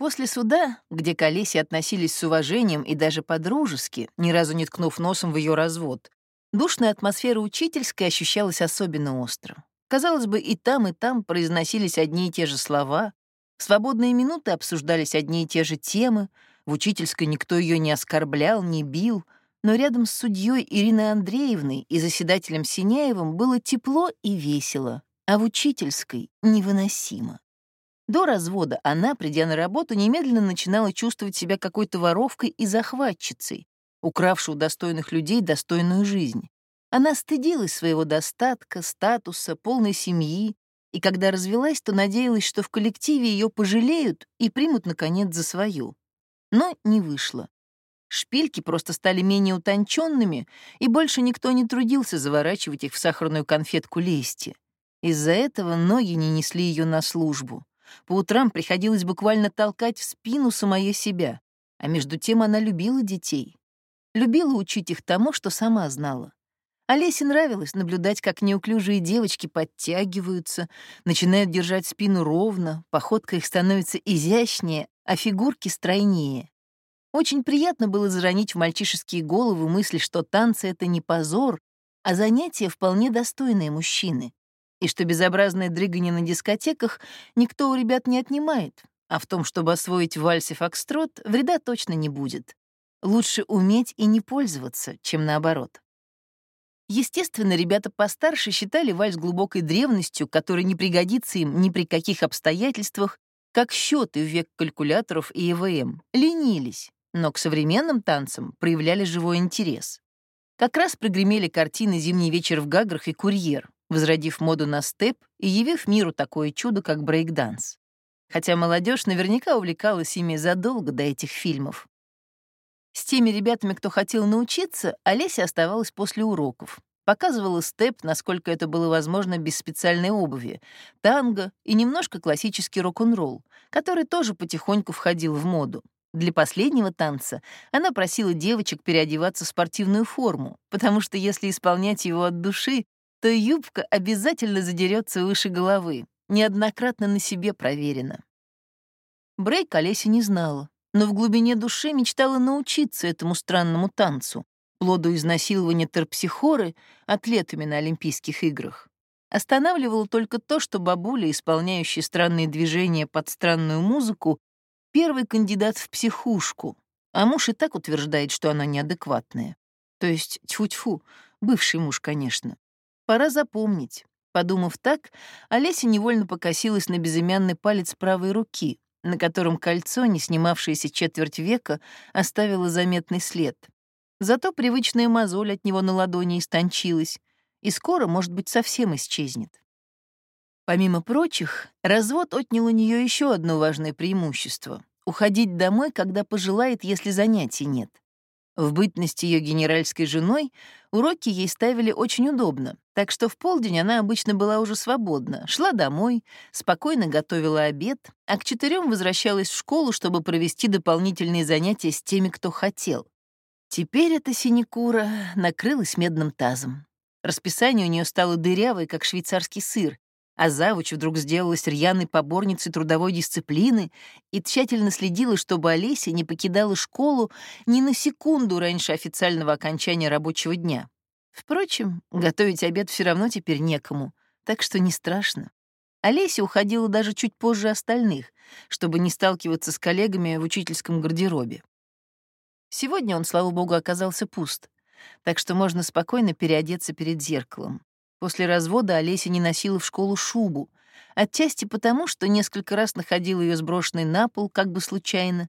После суда, где к Олесе относились с уважением и даже по-дружески, ни разу не ткнув носом в ее развод, душная атмосфера учительской ощущалась особенно остро. Казалось бы, и там, и там произносились одни и те же слова, в свободные минуты обсуждались одни и те же темы, в учительской никто ее не оскорблял, не бил, но рядом с судьей Ириной Андреевной и заседателем Синяевым было тепло и весело, а в учительской — невыносимо. До развода она, придя на работу, немедленно начинала чувствовать себя какой-то воровкой и захватчицей, укравшей у достойных людей достойную жизнь. Она стыдилась своего достатка, статуса, полной семьи, и когда развелась, то надеялась, что в коллективе ее пожалеют и примут, наконец, за свою. Но не вышло. Шпильки просто стали менее утонченными, и больше никто не трудился заворачивать их в сахарную конфетку лести. Из-за этого ноги не несли ее на службу. По утрам приходилось буквально толкать в спину самое себя. А между тем она любила детей. Любила учить их тому, что сама знала. Олесе нравилось наблюдать, как неуклюжие девочки подтягиваются, начинают держать спину ровно, походка их становится изящнее, а фигурки стройнее. Очень приятно было заронить в мальчишеские головы мысли, что танцы — это не позор, а занятие вполне достойное мужчины и что безобразное дрыгание на дискотеках никто у ребят не отнимает, а в том, чтобы освоить вальс и фокстрот, вреда точно не будет. Лучше уметь и не пользоваться, чем наоборот. Естественно, ребята постарше считали вальс глубокой древностью, которая не пригодится им ни при каких обстоятельствах, как счеты в век калькуляторов и ЭВМ, ленились, но к современным танцам проявляли живой интерес. Как раз прогремели картины «Зимний вечер в Гаграх» и «Курьер», возродив моду на степ и явив миру такое чудо, как брейкданс. Хотя молодежь наверняка увлекалась ими задолго до этих фильмов. С теми ребятами, кто хотел научиться, Олеся оставалась после уроков. Показывала степ, насколько это было возможно без специальной обуви, танго и немножко классический рок-н-ролл, который тоже потихоньку входил в моду. Для последнего танца она просила девочек переодеваться в спортивную форму, потому что если исполнять его от души, то юбка обязательно задерется выше головы, неоднократно на себе проверено. Брейк Олеся не знала, но в глубине души мечтала научиться этому странному танцу, плоду изнасилования терпсихоры атлетами на Олимпийских играх. Останавливало только то, что бабуля, исполняющая странные движения под странную музыку, первый кандидат в психушку, а муж и так утверждает, что она неадекватная. То есть, тьфу-тьфу, бывший муж, конечно. Пора запомнить. Подумав так, Олеся невольно покосилась на безымянный палец правой руки, на котором кольцо, не снимавшееся четверть века, оставило заметный след. Зато привычная мозоль от него на ладони истончилась, и скоро, может быть, совсем исчезнет. Помимо прочих, развод отнял у нее еще одно важное преимущество — уходить домой, когда пожелает, если занятий нет. В бытность ее генеральской женой уроки ей ставили очень удобно, так что в полдень она обычно была уже свободна, шла домой, спокойно готовила обед, а к четырем возвращалась в школу, чтобы провести дополнительные занятия с теми, кто хотел. Теперь эта синекура накрылась медным тазом. Расписание у нее стало дырявой, как швейцарский сыр, а завуч вдруг сделалась рьяной поборницей трудовой дисциплины и тщательно следила, чтобы Олеся не покидала школу ни на секунду раньше официального окончания рабочего дня. Впрочем, готовить обед все равно теперь некому, так что не страшно. Олеся уходила даже чуть позже остальных, чтобы не сталкиваться с коллегами в учительском гардеробе. Сегодня он, слава богу, оказался пуст, так что можно спокойно переодеться перед зеркалом. После развода Олеся не носила в школу шубу, отчасти потому, что несколько раз находила ее сброшенной на пол, как бы случайно.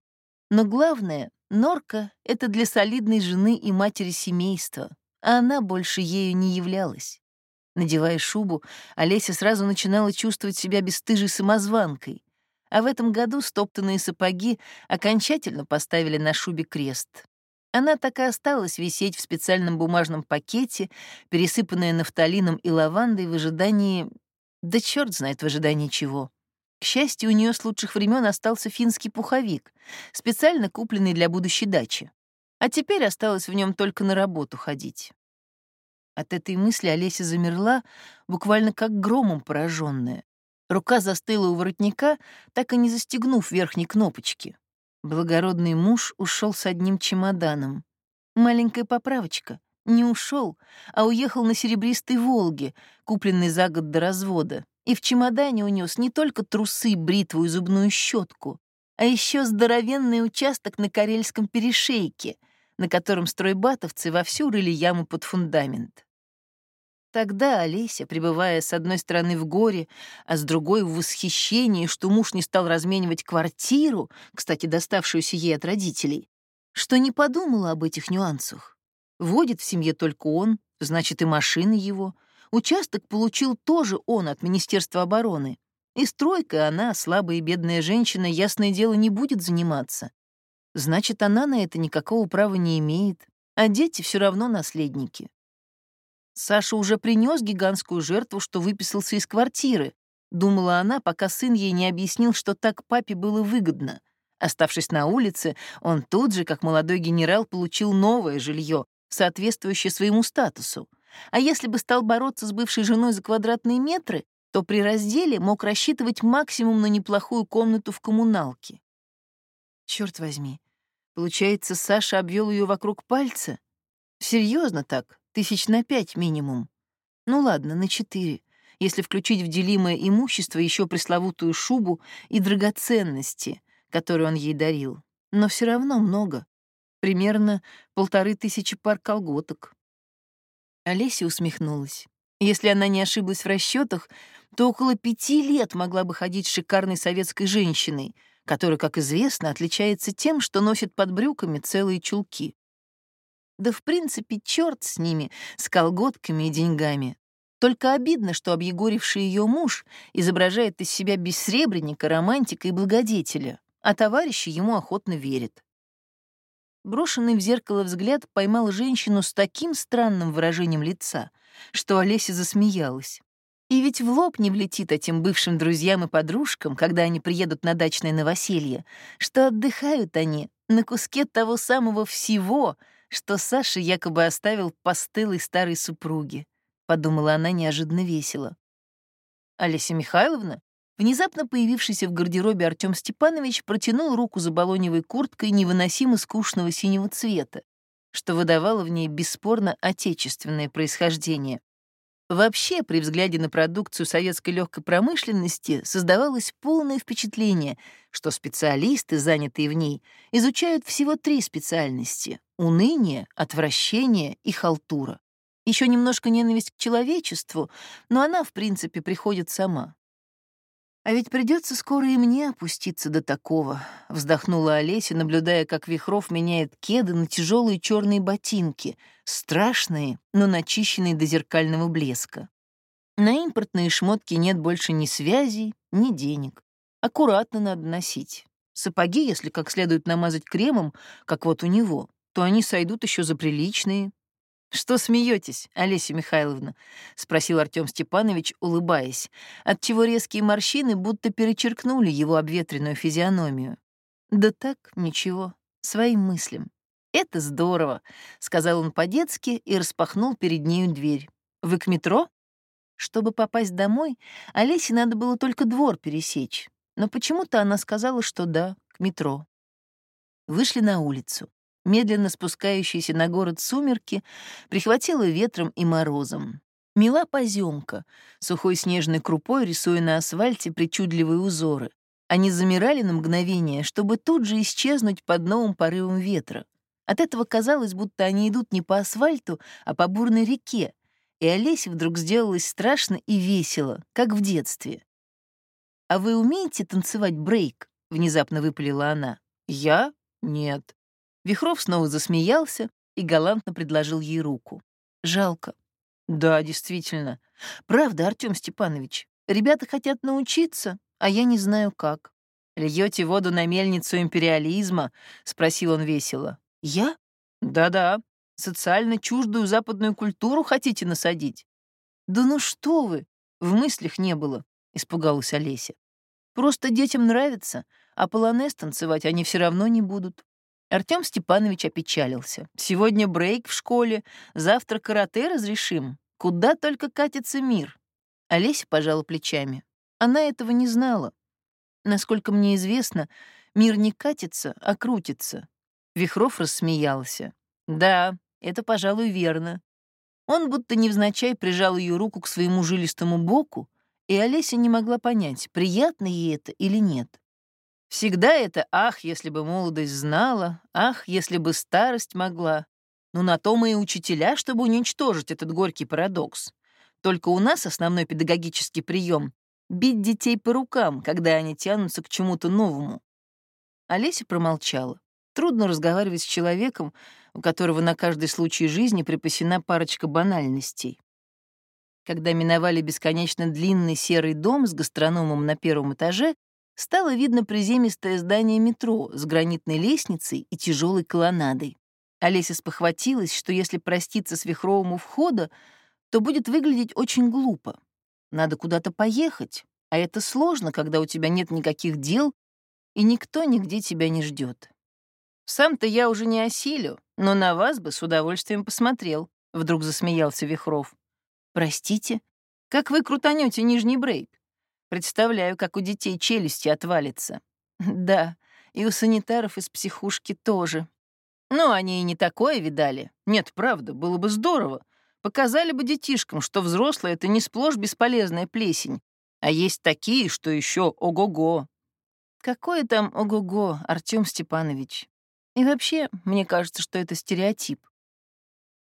Но главное, норка — это для солидной жены и матери семейства, а она больше ею не являлась. Надевая шубу, Олеся сразу начинала чувствовать себя бесстыжей самозванкой, а в этом году стоптанные сапоги окончательно поставили на шубе крест. Она так и осталась висеть в специальном бумажном пакете, пересыпанная нафталином и лавандой в ожидании... Да черт знает в ожидании чего. К счастью, у нее с лучших времен остался финский пуховик, специально купленный для будущей дачи. А теперь осталось в нем только на работу ходить. От этой мысли Олеся замерла, буквально как громом пораженная. Рука застыла у воротника, так и не застегнув верхней кнопочки. Благородный муж ушел с одним чемоданом. Маленькая поправочка. Не ушел, а уехал на серебристой «Волге», купленной за год до развода, и в чемодане унес не только трусы, бритву и зубную щетку, а еще здоровенный участок на Карельском перешейке, на котором стройбатовцы вовсю рыли яму под фундамент. Тогда Олеся, пребывая с одной стороны в горе, а с другой в восхищении, что муж не стал разменивать квартиру, кстати, доставшуюся ей от родителей, что не подумала об этих нюансах. Водит в семье только он, значит, и машина его. Участок получил тоже он от Министерства обороны. И стройкой она, слабая и бедная женщина, ясное дело, не будет заниматься. Значит, она на это никакого права не имеет, а дети все равно наследники. Саша уже принес гигантскую жертву, что выписался из квартиры, думала она, пока сын ей не объяснил, что так папе было выгодно. Оставшись на улице, он тут же, как молодой генерал, получил новое жилье, соответствующее своему статусу. А если бы стал бороться с бывшей женой за квадратные метры, то при разделе мог рассчитывать максимум на неплохую комнату в коммуналке. Черт возьми, получается, Саша обвел ее вокруг пальца? Серьезно так? Тысяч на пять минимум. Ну ладно, на четыре, если включить в делимое имущество еще пресловутую шубу и драгоценности, которые он ей дарил. Но все равно много. Примерно полторы тысячи пар колготок. Олеся усмехнулась. Если она не ошиблась в расчетах, то около пяти лет могла бы ходить шикарной советской женщиной, которая, как известно, отличается тем, что носит под брюками целые чулки. Да в принципе, черт с ними, с колготками и деньгами. Только обидно, что объегоривший ее муж изображает из себя бессребренника, романтика и благодетеля, а товарищи ему охотно верят. Брошенный в зеркало взгляд поймал женщину с таким странным выражением лица, что Олеся засмеялась. И ведь в лоб не влетит этим бывшим друзьям и подружкам, когда они приедут на дачное новоселье, что отдыхают они на куске того самого всего, что Саша якобы оставил постылой старой супруге, подумала она неожиданно весело. Олеся Михайловна, внезапно появившийся в гардеробе Артем Степанович, протянул руку за балоневой курткой невыносимо скучного синего цвета, что выдавало в ней бесспорно отечественное происхождение. Вообще, при взгляде на продукцию советской легкой промышленности создавалось полное впечатление, что специалисты, занятые в ней, изучают всего три специальности — уныние, отвращение и халтура. Еще немножко ненависть к человечеству, но она, в принципе, приходит сама. «А ведь придется скоро и мне опуститься до такого», — вздохнула Олеся, наблюдая, как Вихров меняет кеды на тяжелые черные ботинки, страшные, но начищенные до зеркального блеска. На импортные шмотки нет больше ни связей, ни денег. Аккуратно надо носить. Сапоги, если как следует намазать кремом, как вот у него, то они сойдут еще за приличные. «Что смеетесь, Олеся Михайловна?» — спросил Артем Степанович, улыбаясь, отчего резкие морщины будто перечеркнули его обветренную физиономию. «Да так, ничего, своим мыслям. Это здорово», — сказал он по-детски и распахнул перед нею дверь. «Вы к метро?» Чтобы попасть домой, Олесе надо было только двор пересечь, но почему-то она сказала, что да, к метро. Вышли на улицу медленно спускающиеся на город сумерки, прихватило ветром и морозом. Мила поземка, сухой снежной крупой рисуя на асфальте причудливые узоры. Они замирали на мгновение, чтобы тут же исчезнуть под новым порывом ветра. От этого казалось, будто они идут не по асфальту, а по бурной реке, и Олесе вдруг сделалось страшно и весело, как в детстве. «А вы умеете танцевать брейк?» — внезапно выпалила она. «Я? Нет. Вихров снова засмеялся и галантно предложил ей руку. Жалко. Да, действительно. Правда, Артем Степанович, ребята хотят научиться, а я не знаю как. Льете воду на мельницу империализма? спросил он весело. Я? Да-да. Социально чуждую западную культуру хотите насадить? Да ну что вы, в мыслях не было, испугалась Олеся. Просто детям нравится, а полонез танцевать они все равно не будут. Артем Степанович опечалился. «Сегодня брейк в школе, завтра карате разрешим. Куда только катится мир?» Олеся пожала плечами. Она этого не знала. Насколько мне известно, мир не катится, а крутится. Вихров рассмеялся. Да, это, пожалуй, верно. Он будто невзначай прижал ее руку к своему жилистому боку, и Олеся не могла понять, приятно ей это или нет. Всегда это «ах, если бы молодость знала», «ах, если бы старость могла». Но на то мы и учителя, чтобы уничтожить этот горький парадокс. Только у нас основной педагогический прием — бить детей по рукам, когда они тянутся к чему-то новому. Олеся промолчала. Трудно разговаривать с человеком, у которого на каждый случай жизни припасена парочка банальностей. Когда миновали бесконечно длинный серый дом с гастрономом на первом этаже, стало видно приземистое здание метро с гранитной лестницей и тяжелой колоннадой. Олеся спохватилась, что если проститься с Вихровым у входа, то будет выглядеть очень глупо. Надо куда-то поехать, а это сложно, когда у тебя нет никаких дел, и никто нигде тебя не ждет. Сам-то я уже не осилю, но на вас бы с удовольствием посмотрел», — вдруг засмеялся Вихров. «Простите? Как вы крутанете нижний брейк? Представляю, как у детей челюсти отвалится. Да, и у санитаров из психушки тоже. Ну, они и не такое видали. Нет, правда, было бы здорово. Показали бы детишкам, что взрослые — это не сплошь бесполезная плесень, а есть такие, что еще ого-го. Какое там ого-го, Артем Степанович? И вообще, мне кажется, что это стереотип.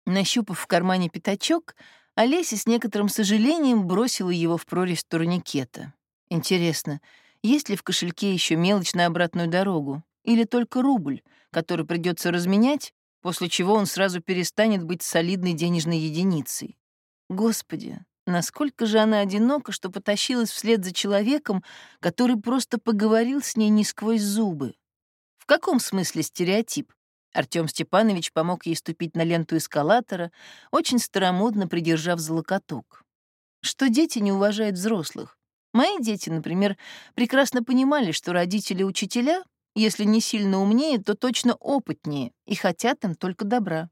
Нащупав в кармане пятачок, Олеся с некоторым сожалением бросила его в прорезь турникета. Интересно, есть ли в кошельке еще мелочь на обратную дорогу? Или только рубль, который придется разменять, после чего он сразу перестанет быть солидной денежной единицей? Господи, насколько же она одинока, что потащилась вслед за человеком, который просто поговорил с ней не сквозь зубы. В каком смысле стереотип? Артём Степанович помог ей ступить на ленту эскалатора, очень старомодно придержав за локоток. Что дети не уважают взрослых. Мои дети, например, прекрасно понимали, что родители-учителя, если не сильно умнее, то точно опытнее и хотят им только добра.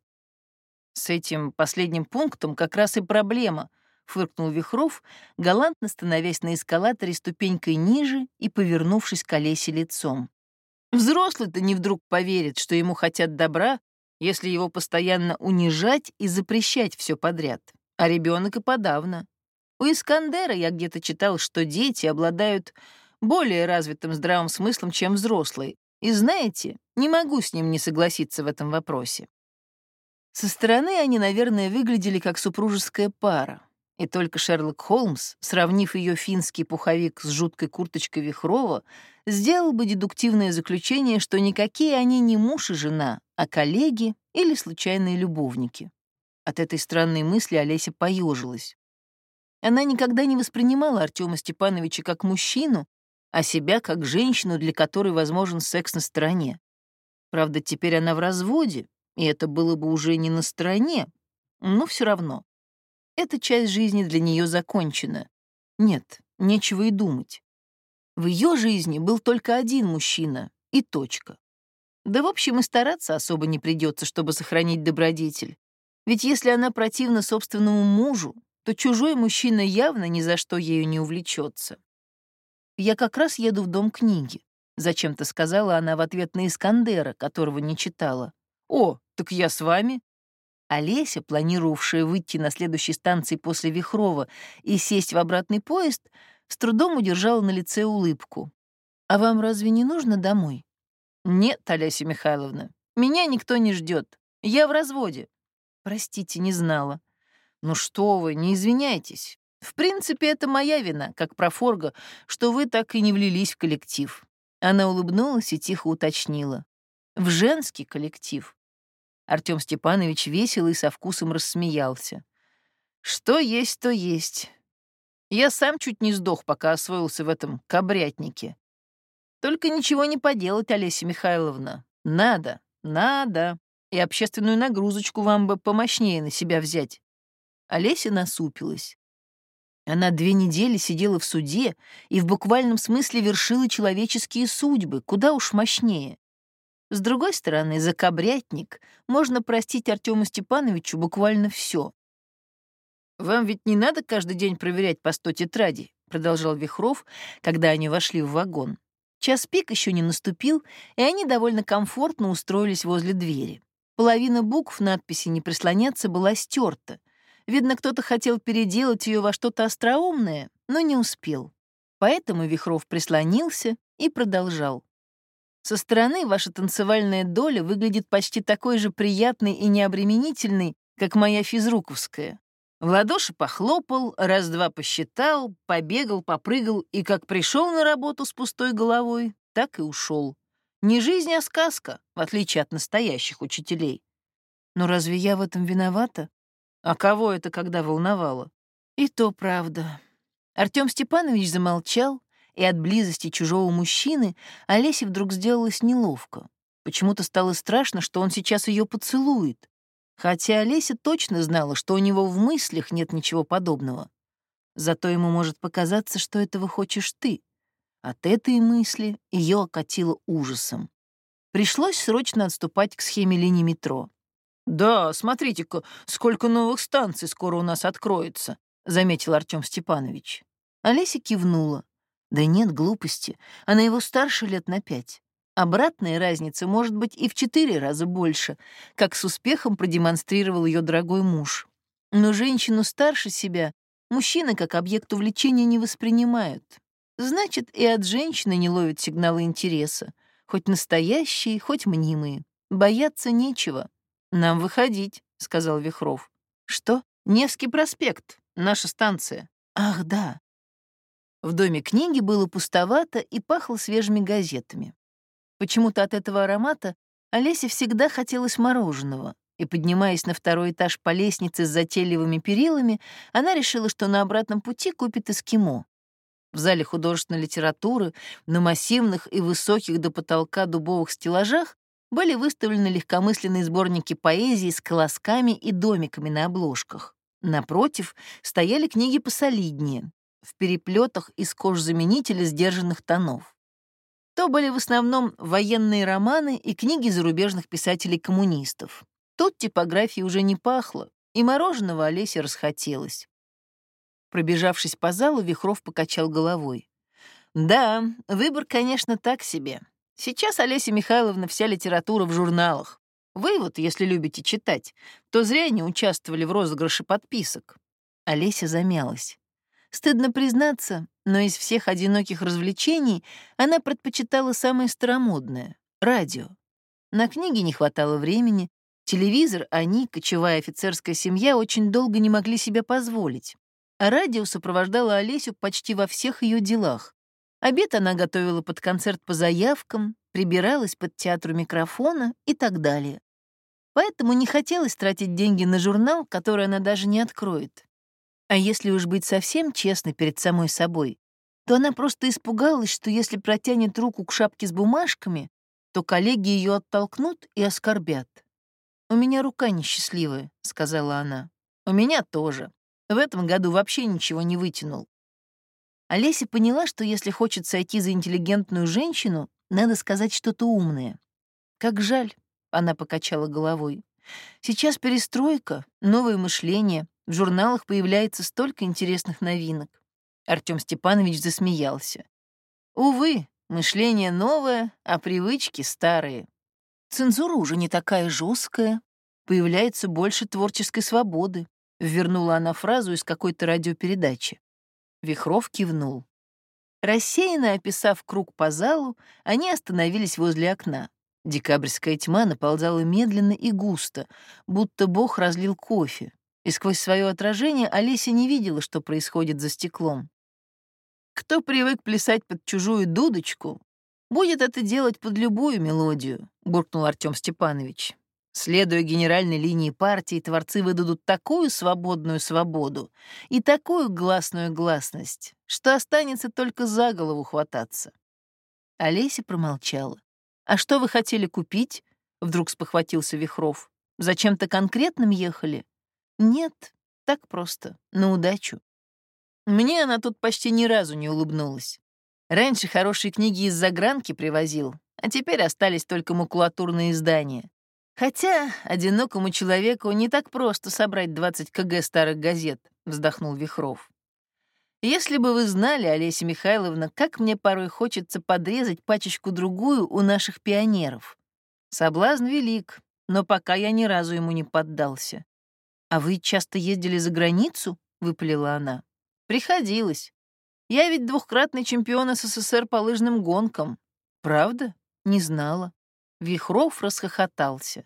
С этим последним пунктом как раз и проблема, фыркнул Вихров, галантно становясь на эскалаторе ступенькой ниже и повернувшись к Олесе лицом. Взрослый-то не вдруг поверит, что ему хотят добра, если его постоянно унижать и запрещать все подряд. А ребенок и подавно. У Искандера я где-то читал, что дети обладают более развитым здравым смыслом, чем взрослые. И знаете, не могу с ним не согласиться в этом вопросе. Со стороны они, наверное, выглядели как супружеская пара. И только Шерлок Холмс, сравнив ее финский пуховик с жуткой курточкой Вихрова, сделал бы дедуктивное заключение, что никакие они не муж и жена, а коллеги или случайные любовники. От этой странной мысли Олеся поежилась. Она никогда не воспринимала Артема Степановича как мужчину, а себя как женщину, для которой возможен секс на стороне. Правда, теперь она в разводе, и это было бы уже не на стороне, но все равно. Эта часть жизни для нее закончена. Нет, нечего и думать. В ее жизни был только один мужчина, и точка. Да, в общем, и стараться особо не придется, чтобы сохранить добродетель. Ведь если она противна собственному мужу, то чужой мужчина явно ни за что ею не увлечется. «Я как раз еду в дом книги», — зачем-то сказала она в ответ на Искандера, которого не читала. «О, так я с вами», Олеся, планировавшая выйти на следующей станции после Вихрова и сесть в обратный поезд, с трудом удержала на лице улыбку. «А вам разве не нужно домой?» «Нет, Олеся Михайловна, меня никто не ждет. Я в разводе». «Простите, не знала». «Ну что вы, не извиняйтесь. В принципе, это моя вина, как профорга, что вы так и не влились в коллектив». Она улыбнулась и тихо уточнила. «В женский коллектив. Артём Степанович весело и со вкусом рассмеялся. «Что есть, то есть. Я сам чуть не сдох, пока освоился в этом кабрятнике. Только ничего не поделать, Олеся Михайловна. Надо, надо. И общественную нагрузочку вам бы помощнее на себя взять». Олеся насупилась. Она две недели сидела в суде и в буквальном смысле вершила человеческие судьбы, куда уж мощнее. С другой стороны, за кабрятник можно простить Артему Степановичу буквально все. «Вам ведь не надо каждый день проверять по сто тетрадей», — продолжал Вихров, когда они вошли в вагон. Час пик еще не наступил, и они довольно комфортно устроились возле двери. Половина букв надписи «Не прислоняться» была стерта. Видно, кто-то хотел переделать ее во что-то остроумное, но не успел. Поэтому Вихров прислонился и продолжал. Со стороны ваша танцевальная доля выглядит почти такой же приятной и необременительной, как моя физруковская. В ладоши похлопал, раз-два посчитал, побегал, попрыгал и как пришел на работу с пустой головой, так и ушел. Не жизнь, а сказка, в отличие от настоящих учителей. Но разве я в этом виновата? А кого это когда волновало? И то правда. Артем Степанович замолчал, и от близости чужого мужчины Олесе вдруг сделалось неловко. Почему-то стало страшно, что он сейчас ее поцелует. Хотя Олеся точно знала, что у него в мыслях нет ничего подобного. Зато ему может показаться, что этого хочешь ты. От этой мысли ее окатило ужасом. Пришлось срочно отступать к схеме линии метро. «Да, смотрите-ка, сколько новых станций скоро у нас откроется», — заметил Артем Степанович. Олеся кивнула. Да нет глупости, она его старше лет на пять. Обратная разница может быть и в четыре раза больше, как с успехом продемонстрировал ее дорогой муж. Но женщину старше себя мужчины как объект увлечения не воспринимают. Значит, и от женщины не ловят сигналы интереса, хоть настоящие, хоть мнимые. Бояться нечего. «Нам выходить», — сказал Вихров. «Что? Невский проспект, наша станция». «Ах, да». В доме книги было пустовато и пахло свежими газетами. Почему-то от этого аромата Олесе всегда хотелось мороженого, и, поднимаясь на второй этаж по лестнице с затейливыми перилами, она решила, что на обратном пути купит эскимо. В зале художественной литературы на массивных и высоких до потолка дубовых стеллажах были выставлены легкомысленные сборники поэзии с колосками и домиками на обложках. Напротив стояли книги посолиднее, в переплетах из кожзаменителя сдержанных тонов. То были в основном военные романы и книги зарубежных писателей-коммунистов. Тут типографии уже не пахло, и мороженого Олесе расхотелось. Пробежавшись по залу, Вихров покачал головой. «Да, выбор, конечно, так себе. Сейчас, Олеся Михайловна, вся литература в журналах. Вы вот, если любите читать, то зря не участвовали в розыгрыше подписок». Олеся замялась. Стыдно признаться, но из всех одиноких развлечений она предпочитала самое старомодное — радио. На книги не хватало времени, телевизор они, кочевая офицерская семья, очень долго не могли себе позволить. А радио сопровождало Олесю почти во всех ее делах. Обед она готовила под концерт по заявкам, прибиралась под театру микрофона и так далее. Поэтому не хотелось тратить деньги на журнал, который она даже не откроет. А если уж быть совсем честной перед самой собой, то она просто испугалась, что если протянет руку к шапке с бумажками, то коллеги ее оттолкнут и оскорбят. «У меня рука несчастливая», — сказала она. «У меня тоже. В этом году вообще ничего не вытянул. Олеся поняла, что если хочет сойти за интеллигентную женщину, надо сказать что-то умное. «Как жаль», — она покачала головой. «Сейчас перестройка, новое мышление, в журналах появляется столько интересных новинок». Артём Степанович засмеялся. «Увы, мышление новое, а привычки старые. Цензура уже не такая жесткая, появляется больше творческой свободы», — вернула она фразу из какой-то радиопередачи. Вихров кивнул. Рассеянно описав круг по залу, они остановились возле окна. Декабрьская тьма наползала медленно и густо, будто Бог разлил кофе, и сквозь свое отражение Олеся не видела, что происходит за стеклом. Кто привык плясать под чужую дудочку, будет это делать под любую мелодию, буркнул Артем Степанович. Следуя генеральной линии партии, творцы выдадут такую свободную свободу и такую гласную гласность, что останется только за голову хвататься. Олеся промолчала. «А что вы хотели купить?» — вдруг спохватился Вихров. «Зачем-то конкретным ехали?» «Нет, так просто, на удачу». Мне она тут почти ни разу не улыбнулась. Раньше хорошие книги из загранки привозил, а теперь остались только макулатурные издания. Хотя одинокому человеку не так просто собрать 20 кг старых газет, вздохнул Вихров. Если бы вы знали, Олеся Михайловна, как мне порой хочется подрезать пачечку-другую у наших пионеров. Соблазн велик, но пока я ни разу ему не поддался. «А вы часто ездили за границу?» — выпалила она. «Приходилось. Я ведь двухкратный чемпион СССР по лыжным гонкам. Правда? Не знала». Вихров расхохотался.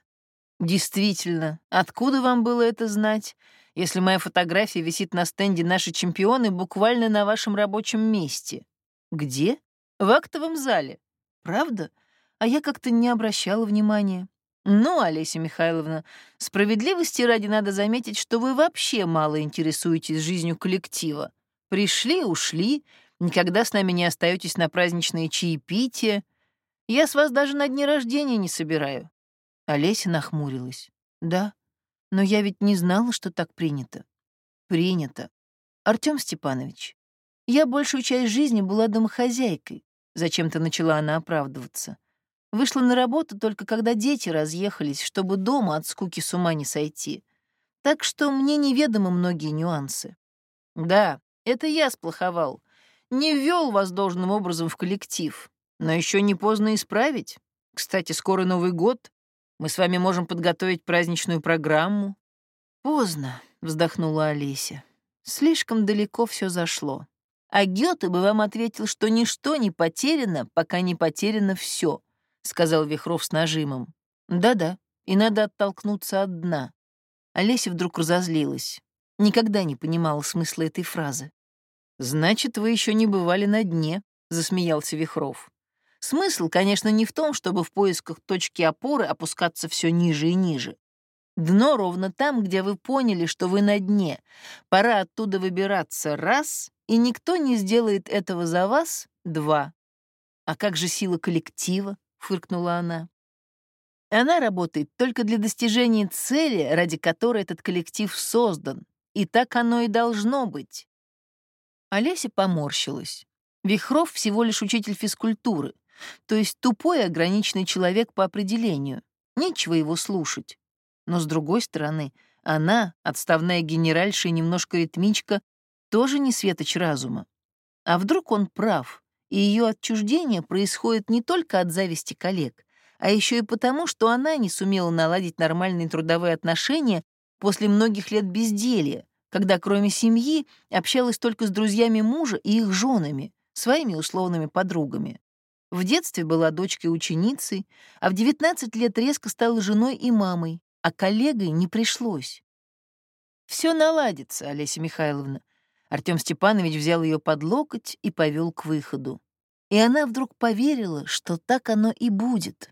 «Действительно, откуда вам было это знать, если моя фотография висит на стенде «Наши чемпионы» буквально на вашем рабочем месте?» «Где?» «В актовом зале». «Правда? А я как-то не обращала внимания». «Ну, Олеся Михайловна, справедливости ради надо заметить, что вы вообще мало интересуетесь жизнью коллектива. Пришли, ушли, никогда с нами не остаетесь на праздничные чаепития. Я с вас даже на дни рождения не собираю. Олеся нахмурилась. «Да, но я ведь не знала, что так принято». «Принято. Артём Степанович, я большую часть жизни была домохозяйкой», зачем-то начала она оправдываться. Вышла на работу только когда дети разъехались, чтобы дома от скуки с ума не сойти. Так что мне неведомы многие нюансы. Да, это я сплоховал. Не ввел вас должным образом в коллектив. Но еще не поздно исправить. Кстати, скоро Новый год. Мы с вами можем подготовить праздничную программу». «Поздно», — вздохнула Олеся. «Слишком далеко все зашло. А Гёте бы вам ответил, что ничто не потеряно, пока не потеряно все, сказал Вихров с нажимом. «Да-да, и надо оттолкнуться от дна». Олеся вдруг разозлилась. Никогда не понимала смысла этой фразы. «Значит, вы еще не бывали на дне», — засмеялся Вихров. Смысл, конечно, не в том, чтобы в поисках точки опоры опускаться все ниже и ниже. Дно ровно там, где вы поняли, что вы на дне. Пора оттуда выбираться раз, и никто не сделает этого за вас два. А как же сила коллектива? Фыркнула она. Она работает только для достижения цели, ради которой этот коллектив создан. И так оно и должно быть. Олеся поморщилась. Вихров всего лишь учитель физкультуры. То есть тупой ограниченный человек по определению. Нечего его слушать. Но, с другой стороны, она, отставная генеральша и немножко ритмичка, тоже не светоч разума. А вдруг он прав, и ее отчуждение происходит не только от зависти коллег, а еще и потому, что она не сумела наладить нормальные трудовые отношения после многих лет безделья, когда кроме семьи общалась только с друзьями мужа и их женами, своими условными подругами. В детстве была дочкой-ученицей, а в 19 лет резко стала женой и мамой, а коллегой не пришлось. Все наладится, Олеся Михайловна. Артем Степанович взял ее под локоть и повел к выходу. И она вдруг поверила, что так оно и будет.